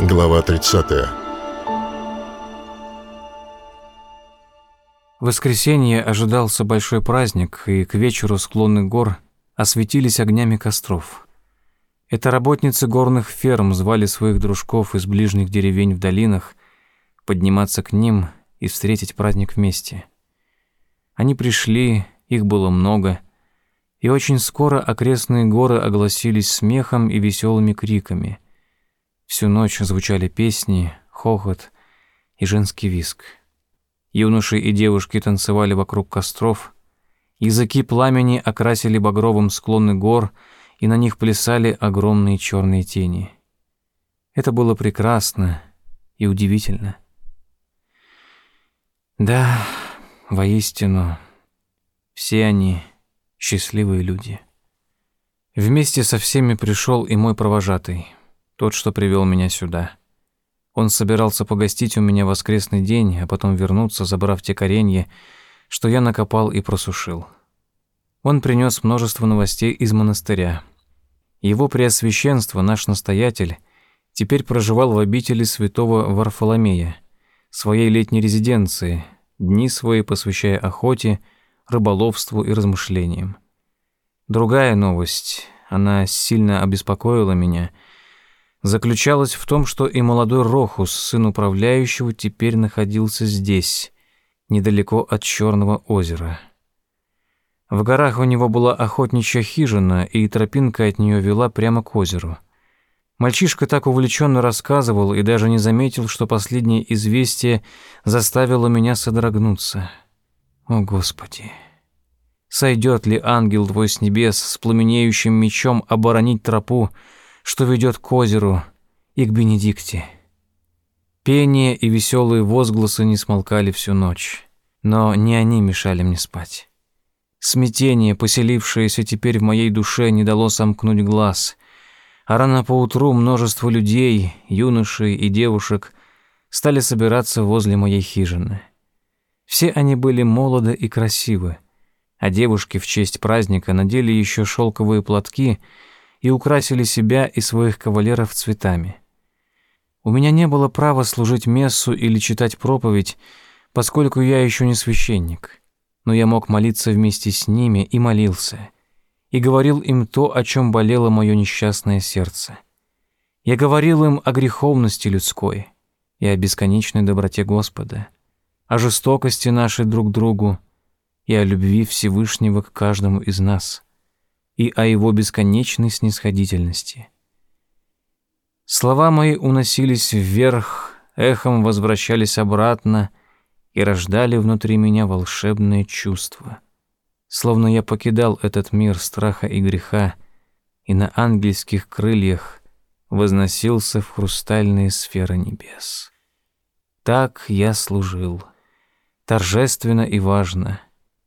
Глава 30 В воскресенье ожидался большой праздник, и к вечеру склоны гор осветились огнями костров. Это работницы горных ферм звали своих дружков из ближних деревень в долинах подниматься к ним и встретить праздник вместе. Они пришли, их было много, и очень скоро окрестные горы огласились смехом и веселыми криками. Всю ночь звучали песни, хохот и женский виск. Юноши и девушки танцевали вокруг костров, языки пламени окрасили багровым склоны гор, и на них плясали огромные черные тени. Это было прекрасно и удивительно. Да, воистину, все они счастливые люди. Вместе со всеми пришел и мой провожатый, тот, что привел меня сюда. Он собирался погостить у меня воскресный день, а потом вернуться, забрав те коренья, что я накопал и просушил. Он принес множество новостей из монастыря. Его преосвященство, наш настоятель, теперь проживал в обители святого Варфоломея, своей летней резиденции, дни свои посвящая охоте, рыболовству и размышлениям. Другая новость, она сильно обеспокоила меня, заключалась в том, что и молодой Рохус, сын управляющего, теперь находился здесь, недалеко от Черного озера. В горах у него была охотничья хижина, и тропинка от нее вела прямо к озеру. Мальчишка так увлеченно рассказывал и даже не заметил, что последнее известие заставило меня содрогнуться. О, Господи! Сойдет ли ангел твой с небес с пламенеющим мечом оборонить тропу, что ведет к озеру и к Бенедикте? Пение и веселые возгласы не смолкали всю ночь, но не они мешали мне спать. Смятение, поселившееся теперь в моей душе, не дало сомкнуть глаз, а рано поутру множество людей, юношей и девушек стали собираться возле моей хижины. Все они были молоды и красивы, а девушки в честь праздника надели еще шелковые платки и украсили себя и своих кавалеров цветами. У меня не было права служить мессу или читать проповедь, поскольку я еще не священник но я мог молиться вместе с ними и молился, и говорил им то, о чем болело мое несчастное сердце. Я говорил им о греховности людской и о бесконечной доброте Господа, о жестокости нашей друг другу и о любви Всевышнего к каждому из нас и о его бесконечной снисходительности. Слова мои уносились вверх, эхом возвращались обратно — и рождали внутри меня волшебное чувство. Словно я покидал этот мир страха и греха и на ангельских крыльях возносился в хрустальные сферы небес. Так я служил, торжественно и важно,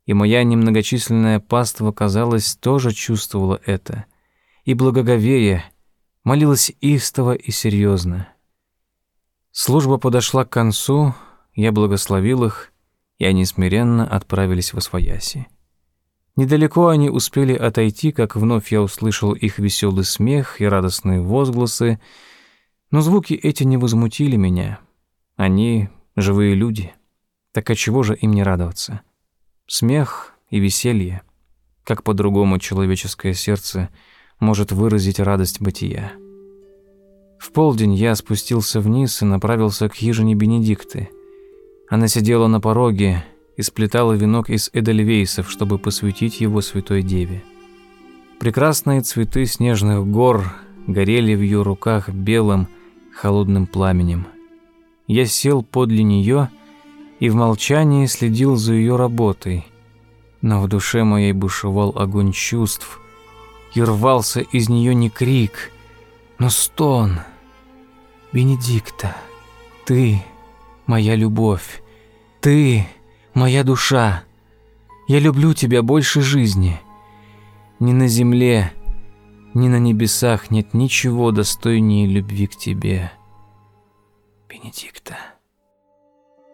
и моя немногочисленная паства, казалось, тоже чувствовала это, и благоговея молилась истово и серьезно. Служба подошла к концу — я благословил их, и они смиренно отправились в Освояси. Недалеко они успели отойти, как вновь я услышал их веселый смех и радостные возгласы, но звуки эти не возмутили меня. Они — живые люди. Так отчего же им не радоваться? Смех и веселье. Как по-другому человеческое сердце может выразить радость бытия? В полдень я спустился вниз и направился к хижине Бенедикты — она сидела на пороге и сплетала венок из эдельвейсов, чтобы посвятить его святой деве. Прекрасные цветы снежных гор горели в ее руках белым, холодным пламенем. Я сел подле нее и в молчании следил за ее работой, но в душе моей бушевал огонь чувств, и рвался из нее не крик, но стон. «Бенедикта, ты моя любовь, ты моя душа. Я люблю тебя больше жизни. Ни на земле, ни на небесах нет ничего достойнее любви к тебе. Бенедикта.